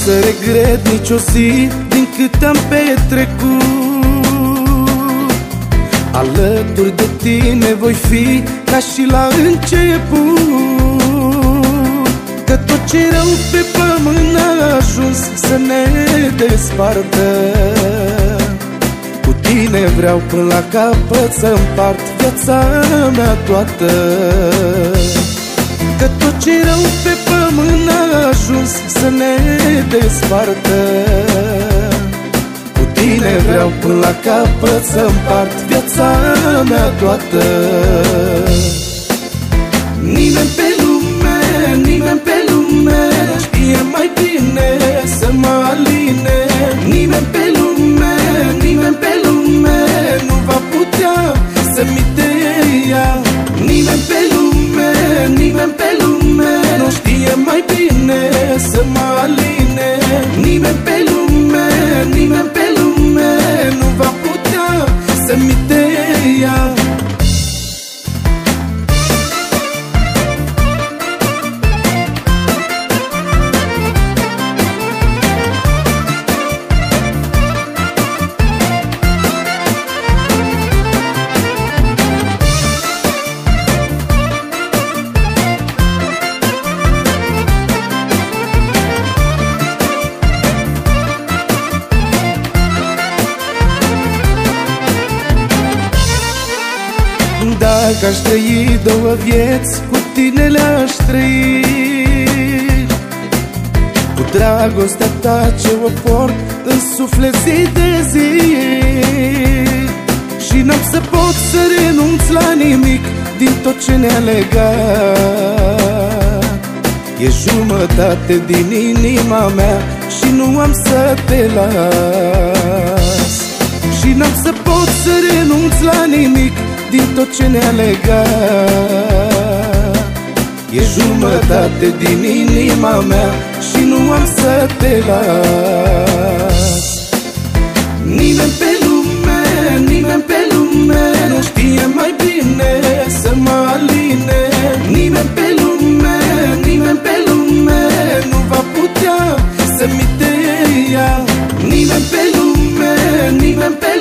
N-am să regret nicio zi din cât am petrecut. Alături de tine voi fi ca și la început. Că tot ce rău pe pământ a ajuns să ne despartă. Cu tine vreau până la capăt să împart viața mea toată despartă Cu tine vreau până la capăt să împart viața mea toată. Nimeni pe lume, nimeni pe lume Știe mai bine să mă aline. Nimeni pe lume, nimeni pe lume Nu va putea să-mi te ia. Nimeni pe lume, nimeni pe lume Nu știe mai bine să mă aline să-mi te ia Dacă aș trăi două vieți, cu tine le-aș trăi. Cu dragostea ta ce o port în suflet zi de zi. Și n-am să pot să renunț la nimic din tot ce ne-a legat. E jumătate din inima mea și nu am să te las. Și n-am să pot să renunț la nimic din tot ce ne-a legat E jumătate din inima mea și nu am să te las. Nimeni pe lume, nimeni pe lume Nu știe mai bine să mă aline. Nimeni pe lume, nimeni pe lume Nu va putea să-mi te ia Nimeni pe lume, nimeni pe lume